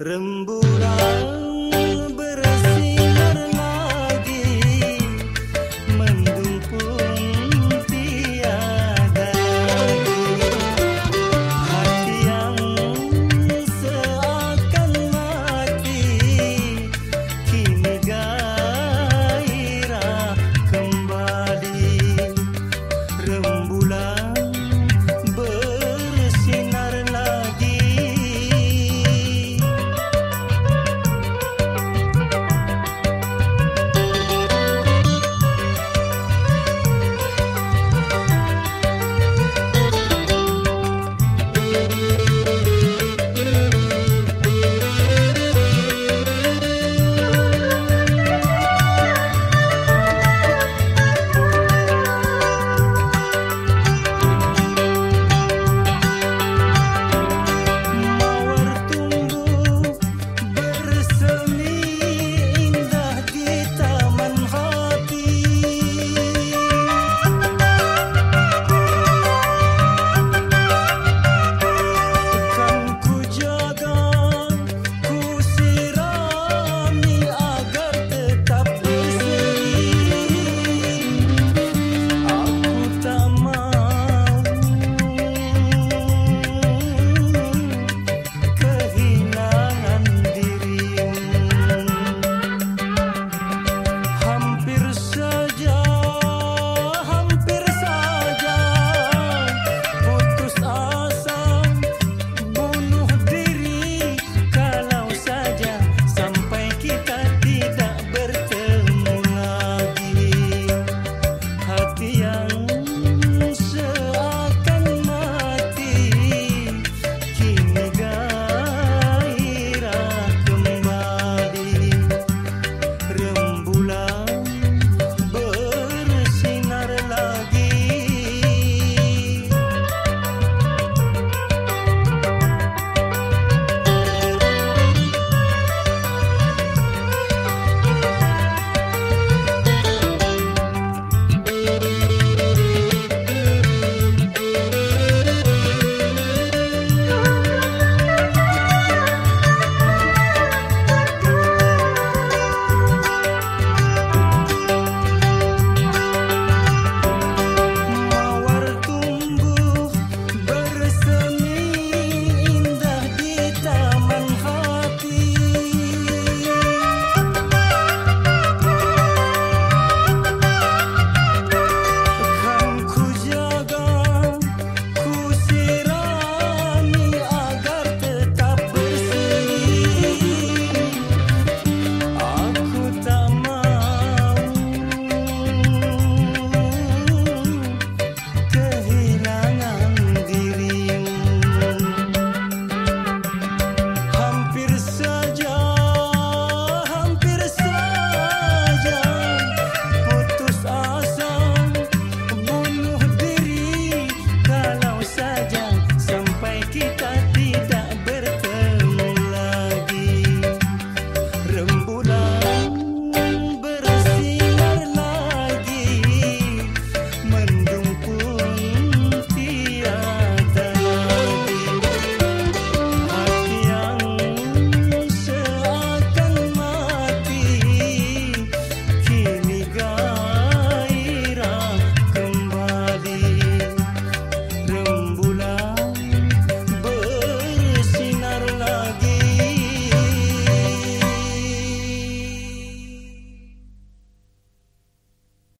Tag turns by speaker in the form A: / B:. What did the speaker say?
A: 人不到